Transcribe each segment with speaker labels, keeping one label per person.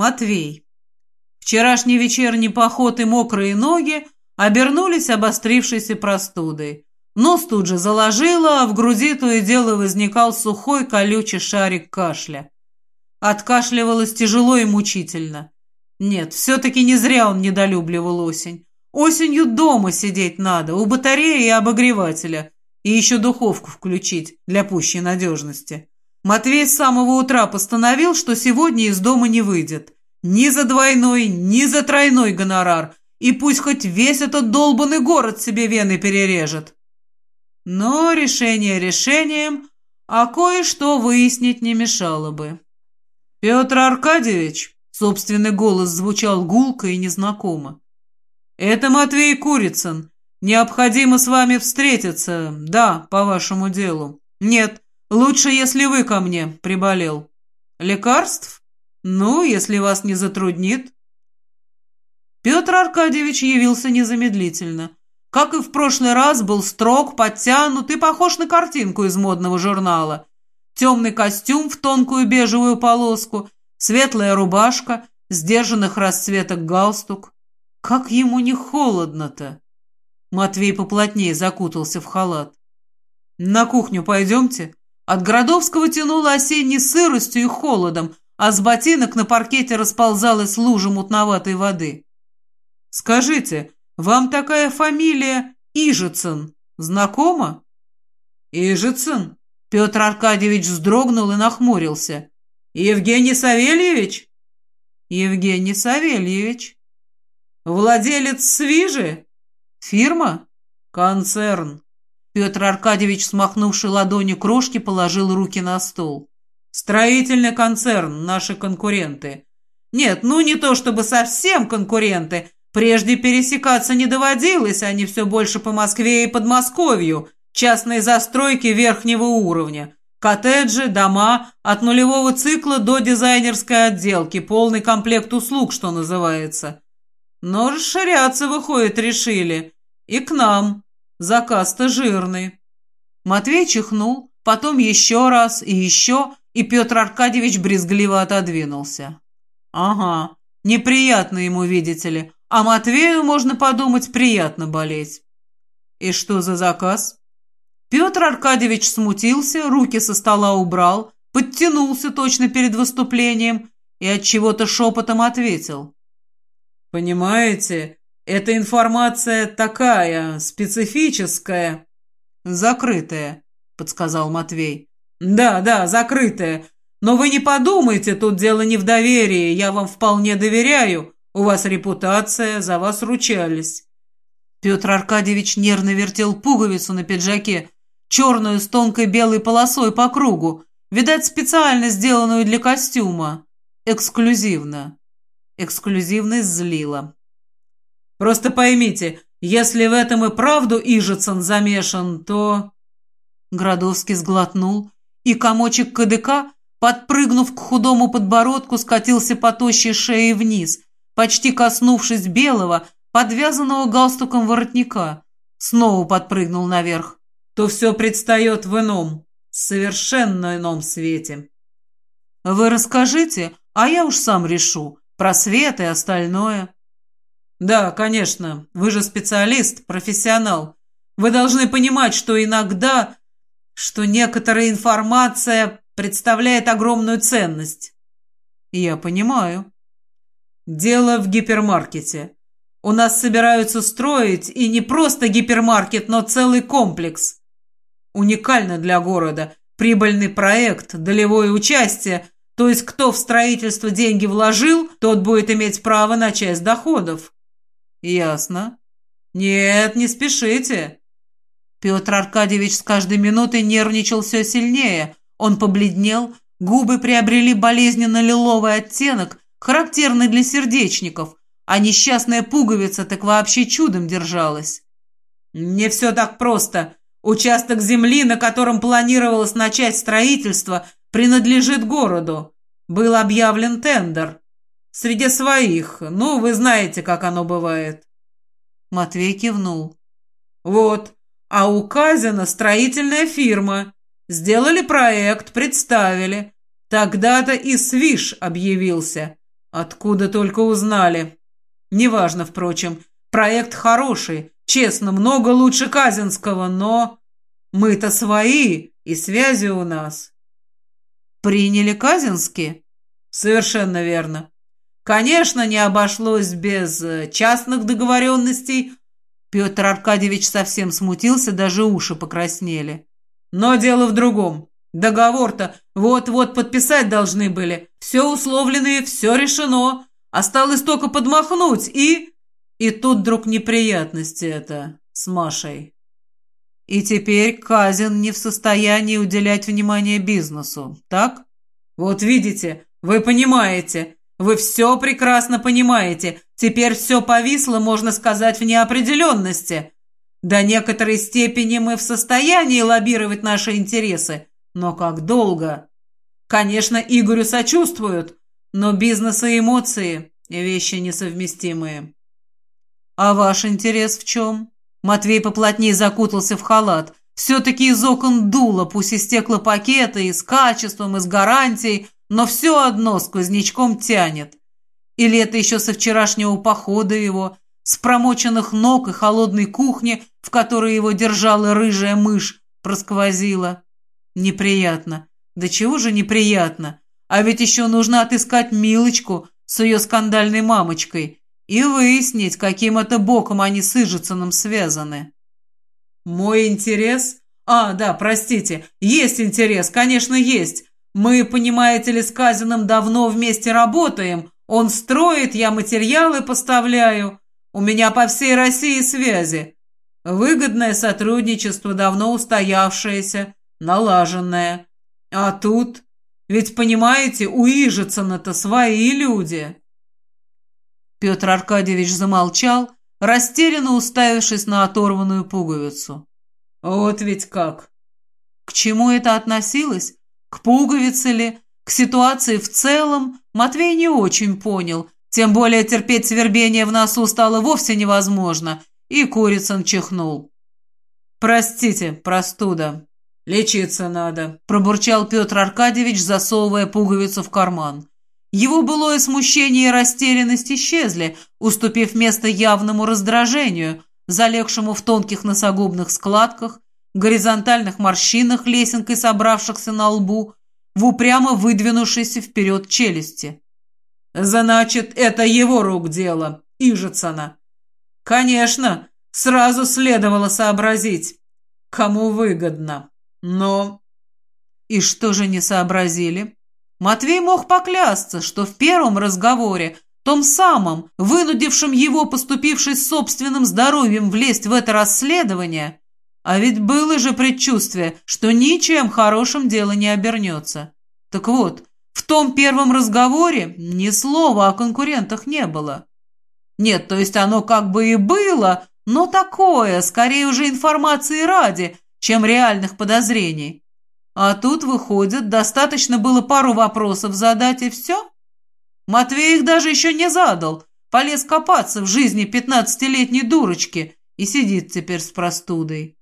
Speaker 1: Матвей. Вчерашний вечерний поход и мокрые ноги обернулись обострившейся простудой. Нос тут же заложило, а в груди то и дело возникал сухой колючий шарик кашля. Откашливалось тяжело и мучительно. Нет, все-таки не зря он недолюбливал осень. Осенью дома сидеть надо, у батареи и обогревателя. И еще духовку включить для пущей надежности. Матвей с самого утра постановил, что сегодня из дома не выйдет. Ни за двойной, ни за тройной гонорар. И пусть хоть весь этот долбанный город себе вены перережет. Но решение решением, а кое-что выяснить не мешало бы. «Петр Аркадьевич», — собственный голос звучал гулко и незнакомо, — «это Матвей Курицын. Необходимо с вами встретиться, да, по вашему делу. Нет, лучше, если вы ко мне приболел. Лекарств? Ну, если вас не затруднит». Петр Аркадьевич явился незамедлительно. Как и в прошлый раз, был строг, подтянут и похож на картинку из модного журнала. Темный костюм в тонкую бежевую полоску, светлая рубашка, сдержанных расцветок галстук. Как ему не холодно-то! Матвей поплотнее закутался в халат. «На кухню пойдемте?» От Городовского тянуло осенней сыростью и холодом, а с ботинок на паркете расползалась лужа мутноватой воды. «Скажите, вам такая фамилия Ижицын знакома?» «Ижицын?» Петр Аркадьевич вздрогнул и нахмурился. «Евгений Савельевич?» «Евгений Савельевич». «Владелец Свижи?» «Фирма?» «Концерн». Петр Аркадьевич, смахнувший ладони крошки, положил руки на стол. «Строительный концерн, наши конкуренты. Нет, ну не то чтобы совсем конкуренты. Прежде пересекаться не доводилось, они все больше по Москве и Подмосковью. Частные застройки верхнего уровня. Коттеджи, дома, от нулевого цикла до дизайнерской отделки, полный комплект услуг, что называется. Но расширяться, выходит, решили. И к нам. Заказ-то жирный. Матвей чихнул, потом еще раз и еще, и Петр Аркадьевич брезгливо отодвинулся. Ага, неприятно ему, видите ли, а Матвею, можно подумать, приятно болеть. И что за заказ? Петр Аркадьевич смутился, руки со стола убрал, подтянулся точно перед выступлением и от чего-то шепотом ответил. Понимаете, эта информация такая, специфическая. Закрытая, подсказал Матвей. Да, да, закрытая. Но вы не подумайте, тут дело не в доверии, я вам вполне доверяю. У вас репутация, за вас ручались. Петр Аркадьевич нервно вертел пуговицу на пиджаке, черную с тонкой белой полосой по кругу, видать, специально сделанную для костюма. Эксклюзивно. Эксклюзивность злила. «Просто поймите, если в этом и правду Ижицын замешан, то...» Градовский сглотнул, и комочек КДК, подпрыгнув к худому подбородку, скатился по тощей шее вниз, почти коснувшись белого, подвязанного галстуком воротника. Снова подпрыгнул наверх. То все предстает в ином, совершенно ином свете. «Вы расскажите, а я уж сам решу», про свет и остальное. Да, конечно, вы же специалист, профессионал. Вы должны понимать, что иногда, что некоторая информация представляет огромную ценность. Я понимаю. Дело в гипермаркете. У нас собираются строить и не просто гипермаркет, но целый комплекс. Уникально для города. Прибыльный проект, долевое участие – то есть кто в строительство деньги вложил, тот будет иметь право на часть доходов. Ясно. Нет, не спешите. Петр Аркадьевич с каждой минутой нервничал все сильнее. Он побледнел, губы приобрели болезненно-лиловый оттенок, характерный для сердечников, а несчастная пуговица так вообще чудом держалась. Не все так просто. Участок земли, на котором планировалось начать строительство, принадлежит городу. Был объявлен тендер. Среди своих. Ну, вы знаете, как оно бывает. Матвей кивнул. Вот. А у Казина строительная фирма. Сделали проект, представили. Тогда-то и Свиш объявился. Откуда только узнали. Неважно, впрочем. Проект хороший, честно, много лучше Казинского, но... Мы-то свои, и связи у нас. Приняли Казинский? Совершенно верно. Конечно, не обошлось без э, частных договоренностей. Петр Аркадьевич совсем смутился, даже уши покраснели. Но дело в другом. Договор-то вот-вот подписать должны были. Все условленное, все решено. Осталось только подмахнуть и... И тут вдруг неприятности это с Машей. И теперь Казин не в состоянии уделять внимание бизнесу, так? Вот видите, вы понимаете, вы все прекрасно понимаете. Теперь все повисло, можно сказать, в неопределенности. До некоторой степени мы в состоянии лоббировать наши интересы, но как долго? Конечно, Игорю сочувствуют, но бизнес и эмоции – вещи несовместимые. А ваш интерес в чем? Матвей поплотнее закутался в халат. Все-таки из окон дуло, пусть и стеклопакеты, и с качеством, и с гарантией, но все одно сквознячком тянет. Или это еще со вчерашнего похода его, с промоченных ног и холодной кухни, в которой его держала рыжая мышь, просквозила. Неприятно. Да чего же неприятно? А ведь еще нужно отыскать Милочку с ее скандальной мамочкой и выяснить, каким это боком они с Ижицыным связаны. Мой интерес? А, да, простите, есть интерес, конечно, есть. Мы, понимаете ли, с Казиным давно вместе работаем. Он строит, я материалы поставляю. У меня по всей России связи. Выгодное сотрудничество, давно устоявшееся налаженная. А тут... Ведь, понимаете, у Ижицына-то свои люди. Петр Аркадьевич замолчал, растерянно уставившись на оторванную пуговицу. Вот ведь как! К чему это относилось? К пуговице ли? К ситуации в целом? Матвей не очень понял. Тем более терпеть свербение в носу стало вовсе невозможно, и Курицын чихнул. «Простите, простуда», «Лечиться надо», – пробурчал Петр Аркадьевич, засовывая пуговицу в карман. Его былое смущение и растерянность исчезли, уступив место явному раздражению, залегшему в тонких носогубных складках, горизонтальных морщинах, лесенкой собравшихся на лбу, в упрямо выдвинувшейся вперед челюсти. «Значит, это его рук дело, Ижицына». «Конечно, сразу следовало сообразить, кому выгодно». Но... И что же не сообразили? Матвей мог поклясться, что в первом разговоре, том самом, вынудившем его, поступившись собственным здоровьем, влезть в это расследование, а ведь было же предчувствие, что ничем хорошим дело не обернется. Так вот, в том первом разговоре ни слова о конкурентах не было. Нет, то есть оно как бы и было, но такое, скорее уже информации ради, чем реальных подозрений. А тут, выходит, достаточно было пару вопросов задать, и все? Матвей их даже еще не задал, полез копаться в жизни пятнадцатилетней дурочки и сидит теперь с простудой.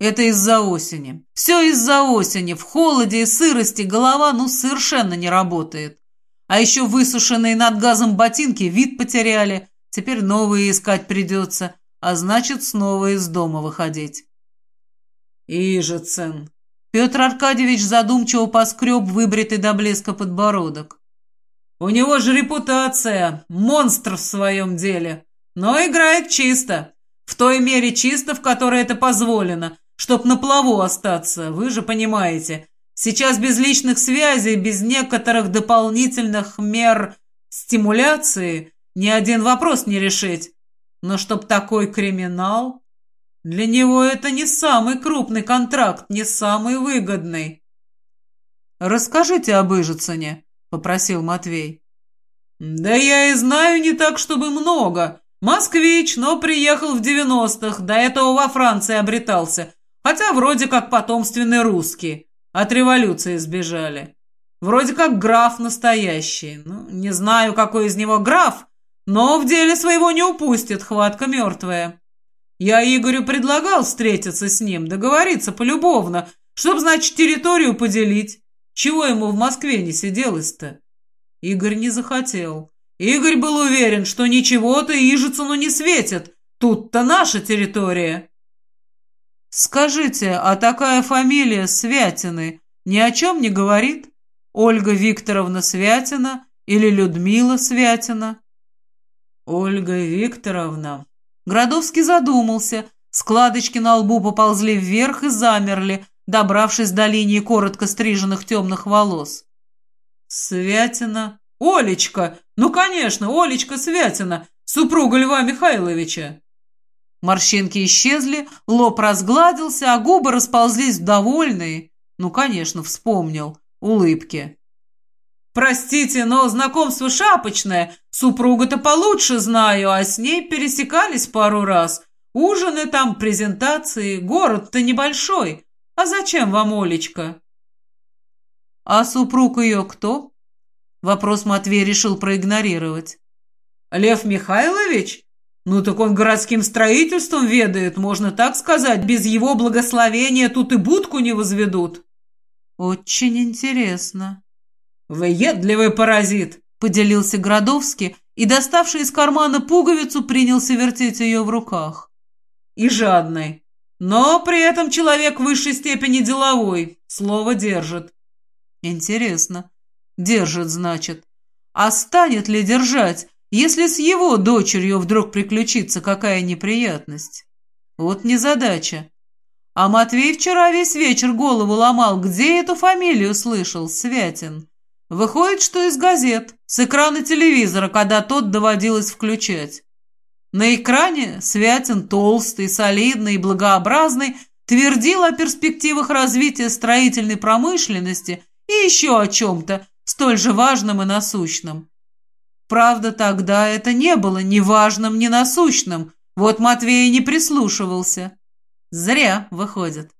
Speaker 1: Это из-за осени. Все из-за осени. В холоде и сырости голова ну совершенно не работает. А еще высушенные над газом ботинки вид потеряли. Теперь новые искать придется, а значит снова из дома выходить. «Ижицын!» Петр Аркадьевич задумчиво поскреб выбритый до блеска подбородок. «У него же репутация, монстр в своем деле, но играет чисто, в той мере чисто, в которой это позволено, чтоб на плаву остаться, вы же понимаете. Сейчас без личных связей, без некоторых дополнительных мер стимуляции ни один вопрос не решить. Но чтоб такой криминал...» Для него это не самый крупный контракт, не самый выгодный. «Расскажите об Ижицыне», — попросил Матвей. «Да я и знаю не так, чтобы много. Москвич, но приехал в девяностых, до этого во Франции обретался, хотя вроде как потомственный русский. От революции сбежали. Вроде как граф настоящий. Ну, не знаю, какой из него граф, но в деле своего не упустит, хватка мертвая. Я Игорю предлагал встретиться с ним, договориться полюбовно, чтоб, значит, территорию поделить. Чего ему в Москве не сиделось-то? Игорь не захотел. Игорь был уверен, что ничего-то Ижицыну не светит. Тут-то наша территория. Скажите, а такая фамилия Святины ни о чем не говорит? Ольга Викторовна Святина или Людмила Святина? Ольга Викторовна. Градовский задумался. Складочки на лбу поползли вверх и замерли, добравшись до линии коротко стриженных темных волос. Святина. Олечка! Ну, конечно, Олечка Святина, супруга Льва Михайловича. Морщинки исчезли, лоб разгладился, а губы расползлись довольные. Ну, конечно, вспомнил. Улыбки. «Простите, но знакомство шапочное. Супруга-то получше знаю, а с ней пересекались пару раз. Ужины там, презентации, город-то небольшой. А зачем вам Олечка?» «А супруг ее кто?» Вопрос Матвей решил проигнорировать. «Лев Михайлович? Ну так он городским строительством ведает, можно так сказать. Без его благословения тут и будку не возведут». «Очень интересно». «Выедливый паразит!» — поделился Градовский и, доставший из кармана пуговицу, принялся вертеть ее в руках. «И жадный. Но при этом человек в высшей степени деловой, слово держит». «Интересно. Держит, значит. А станет ли держать, если с его дочерью вдруг приключится какая неприятность? Вот незадача. А Матвей вчера весь вечер голову ломал, где эту фамилию слышал, Святин. Выходит, что из газет, с экрана телевизора, когда тот доводилось включать. На экране Святин толстый, солидный и благообразный твердил о перспективах развития строительной промышленности и еще о чем-то, столь же важным и насущным. Правда, тогда это не было ни важным, ни насущным. Вот Матвей не прислушивался. Зря, выходит.